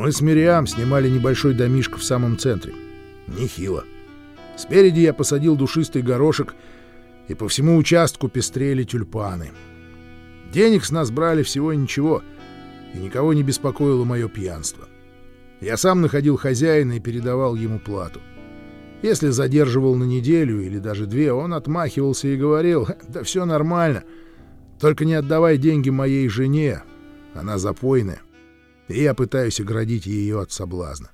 Мы с Мириам снимали небольшой домишко в самом центре. Нехило. Спереди я посадил душистый горошек, и по всему участку пестрели тюльпаны. Денег с нас брали всего ничего, и никого не беспокоило мое пьянство. Я сам находил хозяина и передавал ему плату. Если задерживал на неделю или даже две, он отмахивался и говорил, «Да все нормально, только не отдавай деньги моей жене, она запойная, и я пытаюсь оградить ее от соблазна».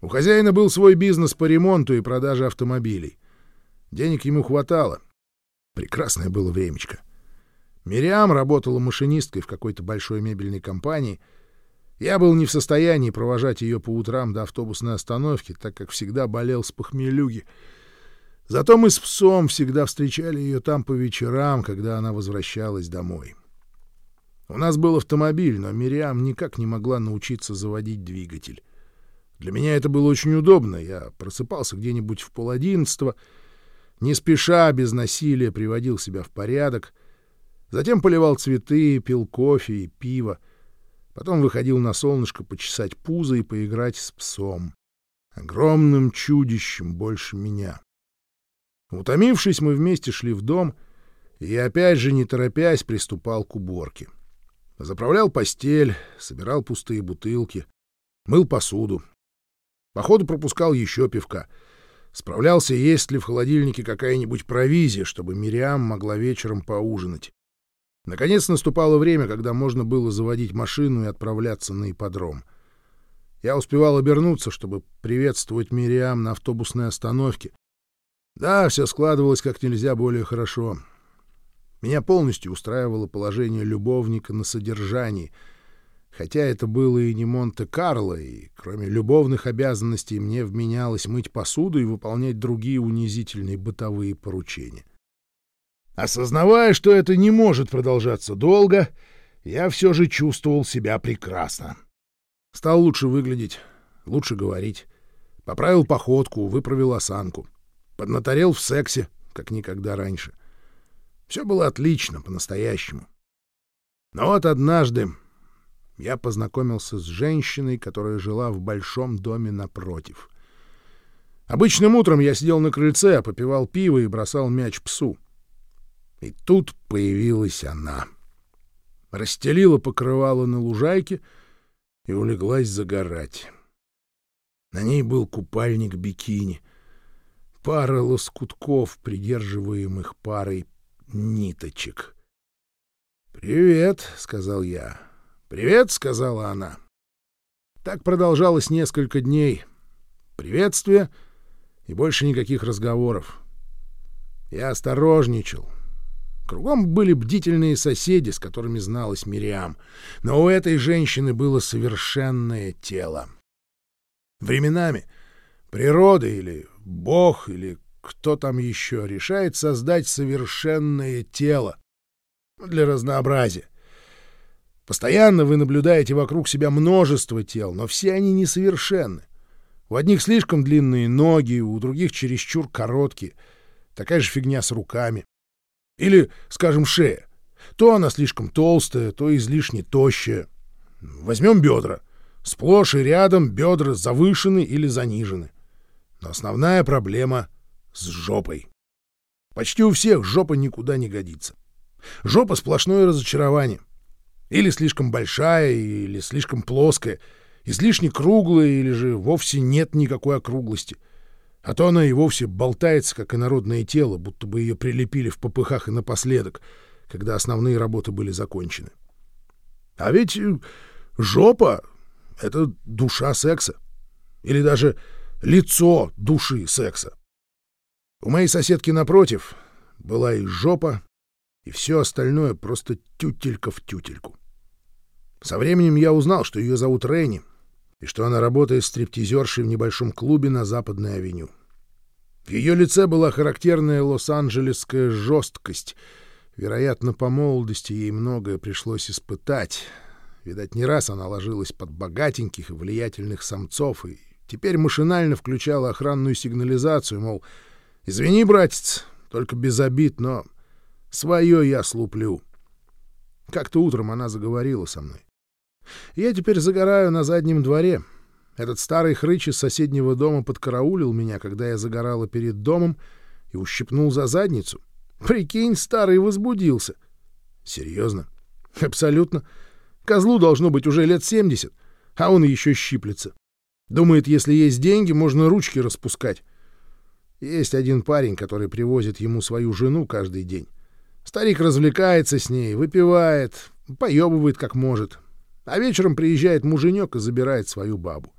У хозяина был свой бизнес по ремонту и продаже автомобилей. Денег ему хватало. Прекрасное было времечко. Мириам работала машинисткой в какой-то большой мебельной компании — я был не в состоянии провожать ее по утрам до автобусной остановки, так как всегда болел с похмелюги. Зато мы с псом всегда встречали ее там по вечерам, когда она возвращалась домой. У нас был автомобиль, но Мириам никак не могла научиться заводить двигатель. Для меня это было очень удобно. Я просыпался где-нибудь в полодиннадцатого, не спеша, без насилия приводил себя в порядок, затем поливал цветы, пил кофе и пиво, Потом выходил на солнышко почесать пузо и поиграть с псом. Огромным чудищем больше меня. Утомившись, мы вместе шли в дом, и я опять же, не торопясь, приступал к уборке. Заправлял постель, собирал пустые бутылки, мыл посуду. По ходу пропускал еще пивка. Справлялся, есть ли в холодильнике какая-нибудь провизия, чтобы Мириам могла вечером поужинать. Наконец наступало время, когда можно было заводить машину и отправляться на ипподром. Я успевал обернуться, чтобы приветствовать Мириам на автобусной остановке. Да, все складывалось как нельзя более хорошо. Меня полностью устраивало положение любовника на содержании, хотя это было и не Монте-Карло, и кроме любовных обязанностей мне вменялось мыть посуду и выполнять другие унизительные бытовые поручения. Осознавая, что это не может продолжаться долго, я все же чувствовал себя прекрасно. Стал лучше выглядеть, лучше говорить. Поправил походку, выправил осанку. Поднаторел в сексе, как никогда раньше. Все было отлично, по-настоящему. Но вот однажды я познакомился с женщиной, которая жила в большом доме напротив. Обычным утром я сидел на крыльце, попивал пиво и бросал мяч псу. И тут появилась она. Расстелила покрывало на лужайке и улеглась загорать. На ней был купальник бикини, пара лоскутков, придерживаемых парой ниточек. «Привет», — сказал я. «Привет», — сказала она. Так продолжалось несколько дней. Приветствие и больше никаких разговоров. Я осторожничал, Кругом были бдительные соседи, с которыми зналась Мириам, но у этой женщины было совершенное тело. Временами природа или Бог или кто там еще решает создать совершенное тело для разнообразия. Постоянно вы наблюдаете вокруг себя множество тел, но все они несовершенны. У одних слишком длинные ноги, у других чересчур короткие. Такая же фигня с руками. Или, скажем, шея. То она слишком толстая, то излишне тощая. Возьмем бедра. Сплошь и рядом бедра завышены или занижены. Но основная проблема с жопой. Почти у всех жопа никуда не годится. Жопа — сплошное разочарование. Или слишком большая, или слишком плоская, излишне круглая, или же вовсе нет никакой округлости — а то она и вовсе болтается, как инородное тело, будто бы ее прилепили в попыхах и напоследок, когда основные работы были закончены. А ведь э, жопа — это душа секса. Или даже лицо души секса. У моей соседки напротив была и жопа, и все остальное просто тютелька в тютельку. Со временем я узнал, что ее зовут Ренни, и что она работает стриптизершей в небольшом клубе на Западной авеню. В ее лице была характерная лос-анджелесская жесткость. Вероятно, по молодости ей многое пришлось испытать. Видать, не раз она ложилась под богатеньких и влиятельных самцов и теперь машинально включала охранную сигнализацию, мол, «Извини, братец, только без обид, но свое я слуплю». Как-то утром она заговорила со мной. Я теперь загораю на заднем дворе. Этот старый хрыч из соседнего дома подкараулил меня, когда я загорала перед домом, и ущипнул за задницу. Прикинь, старый возбудился. Серьезно? Абсолютно. Козлу должно быть уже лет семьдесят, а он еще щиплется. Думает, если есть деньги, можно ручки распускать. Есть один парень, который привозит ему свою жену каждый день. Старик развлекается с ней, выпивает, поебывает как может. А вечером приезжает муженек и забирает свою бабу.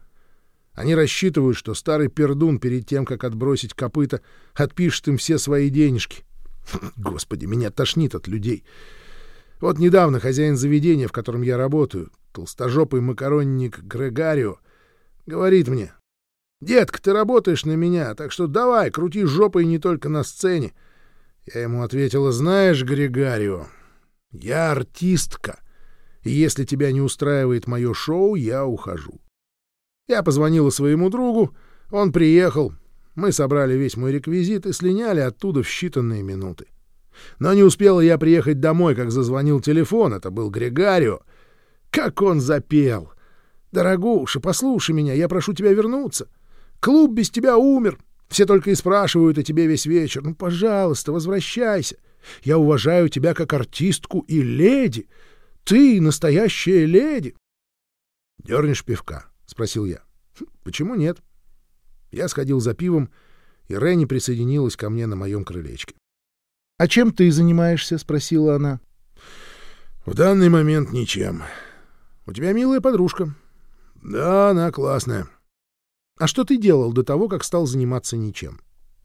Они рассчитывают, что старый пердун перед тем, как отбросить копыта, отпишет им все свои денежки. Господи, меня тошнит от людей. Вот недавно хозяин заведения, в котором я работаю, толстожопый макаронник Грегарио, говорит мне, «Детка, ты работаешь на меня, так что давай, крути жопой не только на сцене». Я ему ответила, «Знаешь, Грегарио, я артистка, и если тебя не устраивает мое шоу, я ухожу. Я позвонила своему другу, он приехал, мы собрали весь мой реквизит и слиняли оттуда в считанные минуты. Но не успела я приехать домой, как зазвонил телефон, это был Грегарио. Как он запел! «Дорогуша, послушай меня, я прошу тебя вернуться. Клуб без тебя умер. Все только и спрашивают о тебе весь вечер. Ну, пожалуйста, возвращайся. Я уважаю тебя как артистку и леди. Ты настоящая леди. — Дернешь пивка? — спросил я. «Хм, — Почему нет? Я сходил за пивом, и Ренни присоединилась ко мне на моем крылечке. — А чем ты занимаешься? — спросила она. — В данный момент ничем. У тебя милая подружка. — Да, она классная. — А что ты делал до того, как стал заниматься ничем?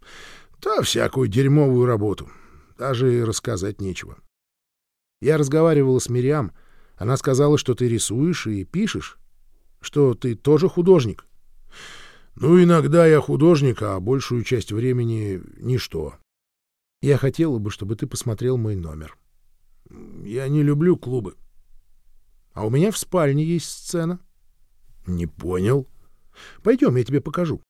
— Да всякую дерьмовую работу. Даже и рассказать нечего. Я разговаривала с Мириам. Она сказала, что ты рисуешь и пишешь что ты тоже художник. Ну, иногда я художник, а большую часть времени — ничто. Я хотела бы, чтобы ты посмотрел мой номер. Я не люблю клубы. А у меня в спальне есть сцена. Не понял. Пойдем, я тебе покажу.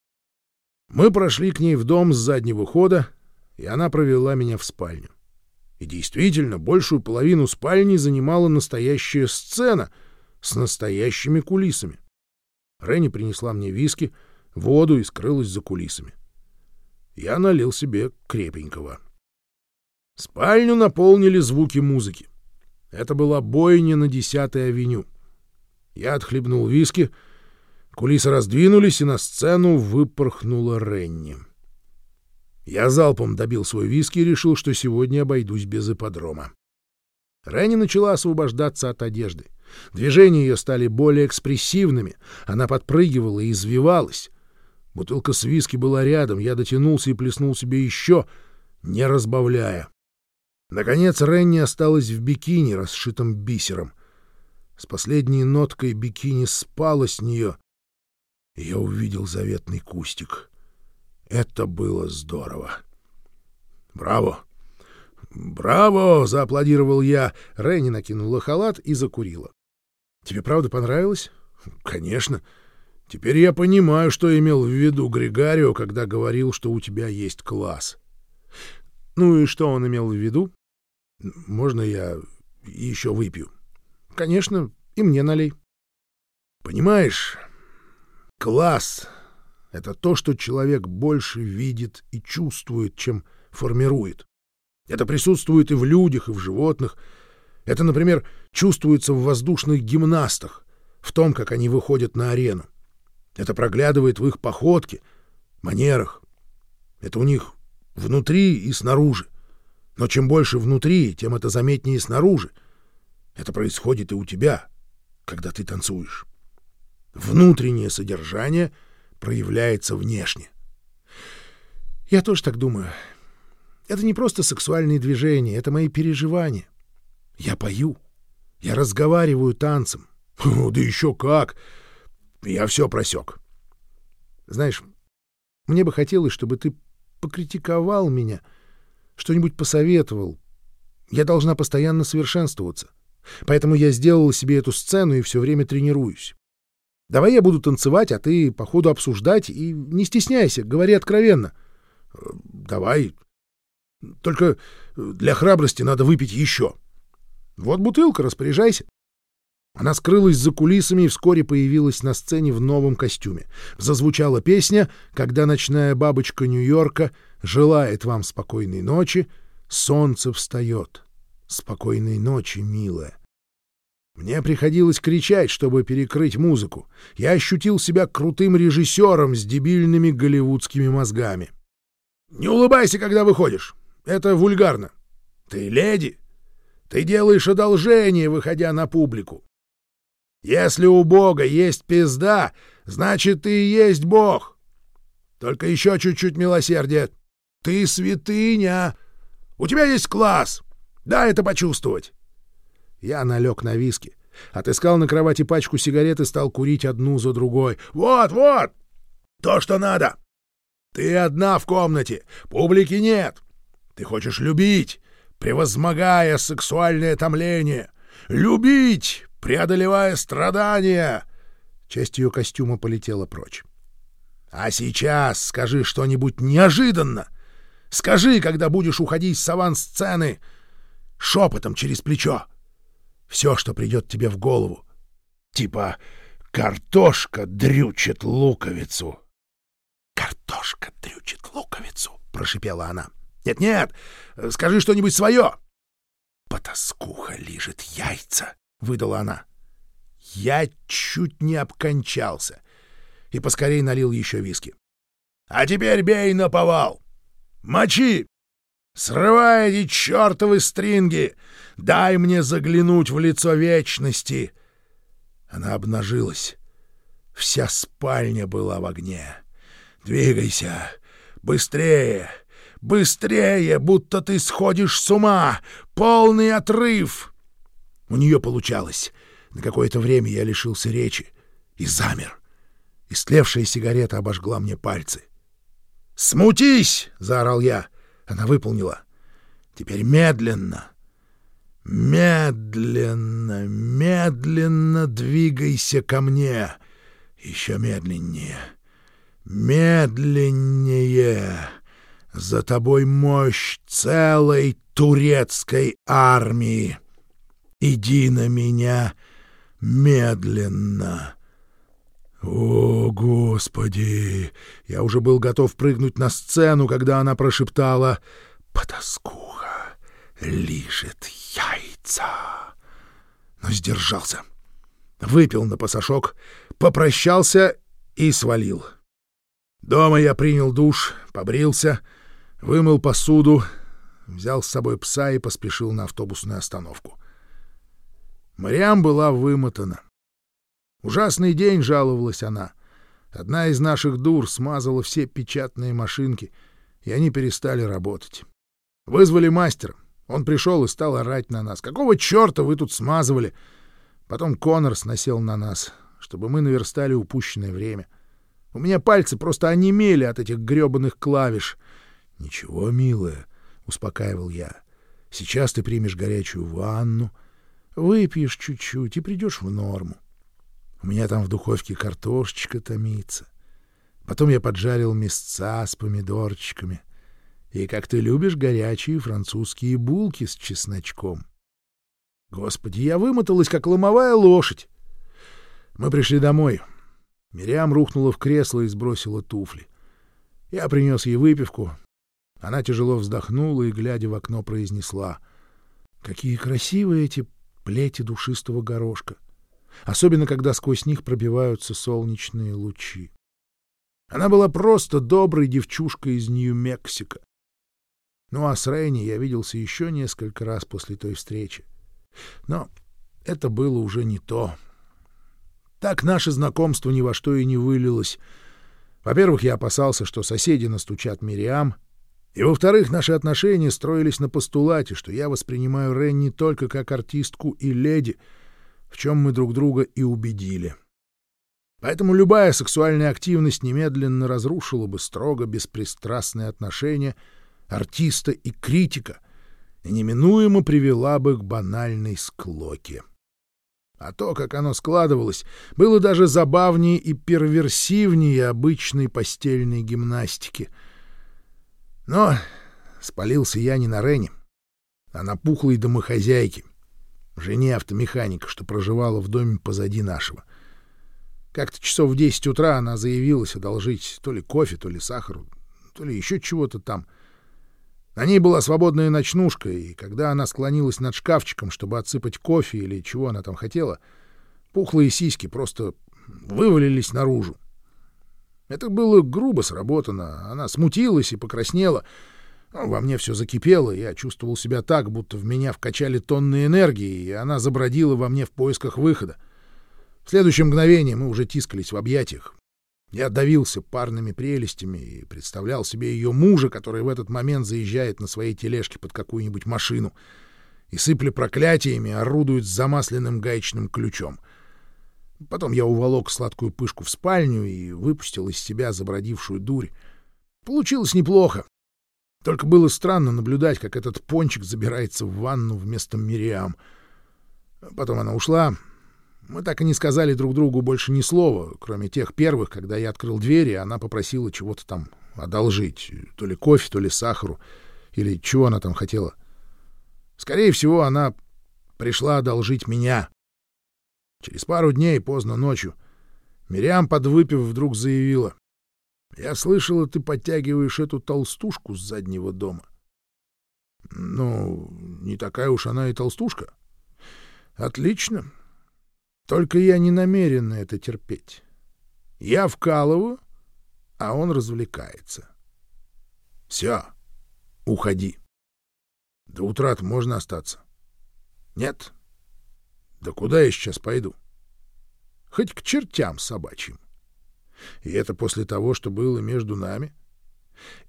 Мы прошли к ней в дом с заднего хода, и она провела меня в спальню. И действительно, большую половину спальни занимала настоящая сцена с настоящими кулисами. Ренни принесла мне виски, воду и скрылась за кулисами. Я налил себе крепенького. Спальню наполнили звуки музыки. Это была бойня на 10-й авеню. Я отхлебнул виски, кулисы раздвинулись, и на сцену выпорхнула Ренни. Я залпом добил свой виски и решил, что сегодня обойдусь без ипподрома. Ренни начала освобождаться от одежды. Движения ее стали более экспрессивными. Она подпрыгивала и извивалась. Бутылка с виски была рядом. Я дотянулся и плеснул себе еще, не разбавляя. Наконец Ренни осталась в бикини, расшитом бисером. С последней ноткой бикини спала с нее. Я увидел заветный кустик. Это было здорово. «Браво! Браво!» — зааплодировал я. Ренни накинула халат и закурила. Тебе правда понравилось? Конечно. Теперь я понимаю, что имел в виду Григорио, когда говорил, что у тебя есть класс. Ну и что он имел в виду? Можно я еще выпью? Конечно, и мне налей. Понимаешь, класс — это то, что человек больше видит и чувствует, чем формирует. Это присутствует и в людях, и в животных — это, например, чувствуется в воздушных гимнастах, в том, как они выходят на арену. Это проглядывает в их походке, манерах. Это у них внутри и снаружи. Но чем больше внутри, тем это заметнее снаружи. Это происходит и у тебя, когда ты танцуешь. Внутреннее содержание проявляется внешне. Я тоже так думаю. Это не просто сексуальные движения, это мои переживания. Я пою. Я разговариваю танцем. да еще как! Я все просек. Знаешь, мне бы хотелось, чтобы ты покритиковал меня, что-нибудь посоветовал. Я должна постоянно совершенствоваться. Поэтому я сделала себе эту сцену и все время тренируюсь. Давай я буду танцевать, а ты по ходу обсуждать, и не стесняйся, говори откровенно. Давай. Только для храбрости надо выпить еще. Вот бутылка, распоряжайся. Она скрылась за кулисами и вскоре появилась на сцене в новом костюме. Зазвучала песня «Когда ночная бабочка Нью-Йорка желает вам спокойной ночи, солнце встает. Спокойной ночи, милая». Мне приходилось кричать, чтобы перекрыть музыку. Я ощутил себя крутым режиссером с дебильными голливудскими мозгами. «Не улыбайся, когда выходишь. Это вульгарно. Ты леди. Ты делаешь одолжение, выходя на публику. Если у Бога есть пизда, значит, ты и есть Бог. Только еще чуть-чуть милосердия. Ты святыня. У тебя есть класс. Да, это почувствовать. Я налег на виски. Отыскал на кровати пачку сигарет и стал курить одну за другой. Вот, вот! То, что надо. Ты одна в комнате. Публики нет. Ты хочешь любить, превозмогая сексуальное томление. Любить, преодолевая страдания!» Часть ее костюма полетела прочь. «А сейчас скажи что-нибудь неожиданно! Скажи, когда будешь уходить с авансцены, шепотом через плечо. Все, что придет тебе в голову. Типа «Картошка дрючит луковицу». «Картошка дрючит луковицу», — прошипела она. «Нет-нет, скажи что-нибудь свое». «Потаскуха лижет яйца», выдала она. Я чуть не обкончался и поскорей налил еще виски. «А теперь бей на повал! Мочи! Срывай эти чертовы стринги! Дай мне заглянуть в лицо вечности!» Она обнажилась. Вся спальня была в огне. «Двигайся! Быстрее! Быстрее! Будто ты сходишь с ума! Полный отрыв!» У нее получалось. На какое-то время я лишился речи и замер. Истлевшая сигарета обожгла мне пальцы. «Смутись!» — заорал я. Она выполнила. «Теперь медленно, медленно, медленно двигайся ко мне. Еще медленнее, медленнее. За тобой мощь целой турецкой армии». Иди на меня медленно. О, Господи! Я уже был готов прыгнуть на сцену, когда она прошептала «Потаскуха лижет яйца». Но сдержался. Выпил на пасашок, попрощался и свалил. Дома я принял душ, побрился, вымыл посуду, взял с собой пса и поспешил на автобусную остановку. Мариам была вымотана. Ужасный день, жаловалась она. Одна из наших дур смазала все печатные машинки, и они перестали работать. Вызвали мастера. Он пришел и стал орать на нас. «Какого черта вы тут смазывали?» Потом Коннорс насел на нас, чтобы мы наверстали упущенное время. У меня пальцы просто онемели от этих грёбаных клавиш. «Ничего, милая», — успокаивал я. «Сейчас ты примешь горячую ванну, Выпьешь чуть-чуть и придешь в норму. У меня там в духовке картошечка томится. Потом я поджарил мясца с помидорчиками. И, как ты любишь, горячие французские булки с чесночком. Господи, я вымоталась, как ломовая лошадь. Мы пришли домой. Мириам рухнула в кресло и сбросила туфли. Я принес ей выпивку. Она тяжело вздохнула и, глядя в окно, произнесла. «Какие красивые эти плети душистого горошка, особенно когда сквозь них пробиваются солнечные лучи. Она была просто доброй девчушкой из Нью-Мексико. Ну а с Рейни я виделся еще несколько раз после той встречи. Но это было уже не то. Так наше знакомство ни во что и не вылилось. Во-первых, я опасался, что соседи настучат Мириам, и, во-вторых, наши отношения строились на постулате, что я воспринимаю Рен только как артистку и леди, в чем мы друг друга и убедили. Поэтому любая сексуальная активность немедленно разрушила бы строго беспристрастные отношения артиста и критика и неминуемо привела бы к банальной склоке. А то, как оно складывалось, было даже забавнее и перверсивнее обычной постельной гимнастики — но спалился я не на Рене, а на пухлой домохозяйке. Жене автомеханика, что проживала в доме позади нашего. Как-то часов в 10 утра она заявилась одолжить то ли кофе, то ли сахару, то ли еще чего-то там. На ней была свободная ночнушка, и когда она склонилась над шкафчиком, чтобы отсыпать кофе или чего она там хотела, пухлые сиськи просто вывалились наружу. Это было грубо сработано. Она смутилась и покраснела. Ну, во мне все закипело, я чувствовал себя так, будто в меня вкачали тонны энергии, и она забродила во мне в поисках выхода. В следующее мгновение мы уже тискались в объятиях. Я давился парными прелестями и представлял себе ее мужа, который в этот момент заезжает на своей тележке под какую-нибудь машину и, сыпля проклятиями, орудует с замасленным гаечным ключом. Потом я уволок сладкую пышку в спальню и выпустил из себя забродившую дурь. Получилось неплохо. Только было странно наблюдать, как этот пончик забирается в ванну вместо Мириам. Потом она ушла, мы так и не сказали друг другу больше ни слова, кроме тех первых, когда я открыл дверь, и она попросила чего-то там одолжить, то ли кофе, то ли сахару, или чего она там хотела. Скорее всего, она пришла одолжить меня. Через пару дней, поздно ночью, Мириам, подвыпив, вдруг заявила. «Я слышала, ты подтягиваешь эту толстушку с заднего дома». «Ну, не такая уж она и толстушка». «Отлично. Только я не намерен это терпеть. Я вкалываю, а он развлекается. Все, уходи. До утра можно остаться. Нет? Да куда я сейчас пойду? Хоть к чертям собачьим. И это после того, что было между нами.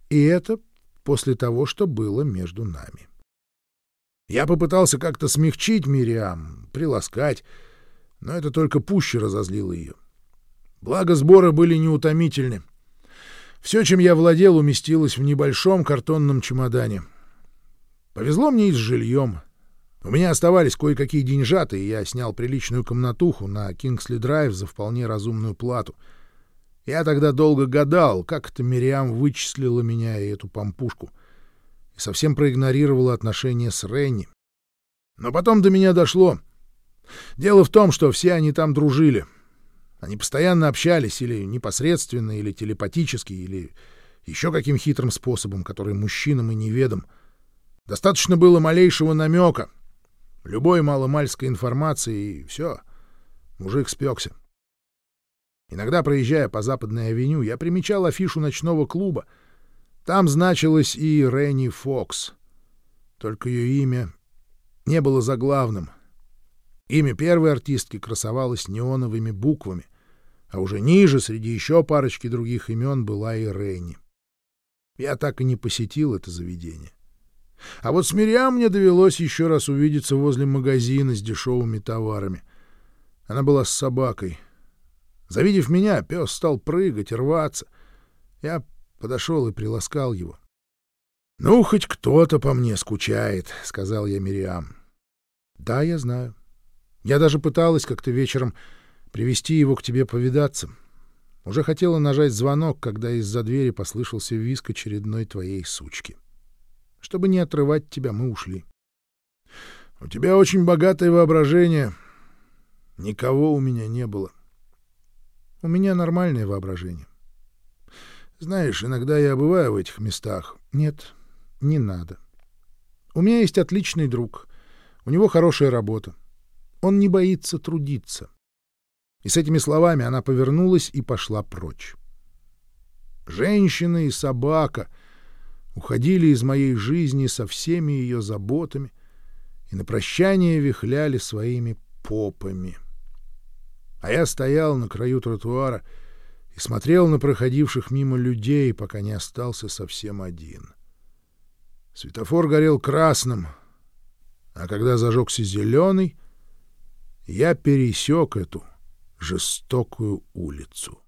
И это после того, что было между нами. Я попытался как-то смягчить Мириам, приласкать, но это только пуще разозлило ее. Благо сборы были неутомительны. Все, чем я владел, уместилось в небольшом картонном чемодане. Повезло мне и с жильем. У меня оставались кое-какие деньжаты, и я снял приличную комнатуху на Кингсли-драйв за вполне разумную плату. Я тогда долго гадал, как это Мириам вычислила меня и эту помпушку, и совсем проигнорировала отношения с Ренни. Но потом до меня дошло — Дело в том, что все они там дружили. Они постоянно общались или непосредственно, или телепатически, или еще каким хитрым способом, который мужчинам и неведом. Достаточно было малейшего намека, любой маломальской информации, и все, мужик спекся. Иногда, проезжая по Западной авеню, я примечал афишу ночного клуба. Там значилось и Ренни Фокс. Только ее имя не было заглавным — Имя первой артистки красовалось неоновыми буквами, а уже ниже, среди еще парочки других имен, была и Ренни. Я так и не посетил это заведение. А вот с Мириам мне довелось еще раз увидеться возле магазина с дешевыми товарами. Она была с собакой. Завидев меня, пес стал прыгать, рваться. Я подошел и приласкал его. — Ну, хоть кто-то по мне скучает, — сказал я Мириам. — Да, я знаю. Я даже пыталась как-то вечером привести его к тебе повидаться. Уже хотела нажать звонок, когда из-за двери послышался визг очередной твоей сучки. Чтобы не отрывать тебя, мы ушли. У тебя очень богатое воображение. Никого у меня не было. У меня нормальное воображение. Знаешь, иногда я бываю в этих местах. Нет, не надо. У меня есть отличный друг. У него хорошая работа. Он не боится трудиться. И с этими словами она повернулась и пошла прочь. Женщина и собака уходили из моей жизни со всеми ее заботами и на прощание вихляли своими попами. А я стоял на краю тротуара и смотрел на проходивших мимо людей, пока не остался совсем один. Светофор горел красным, а когда зажегся зеленый — я пересек эту жестокую улицу.